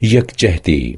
یک یکجهتی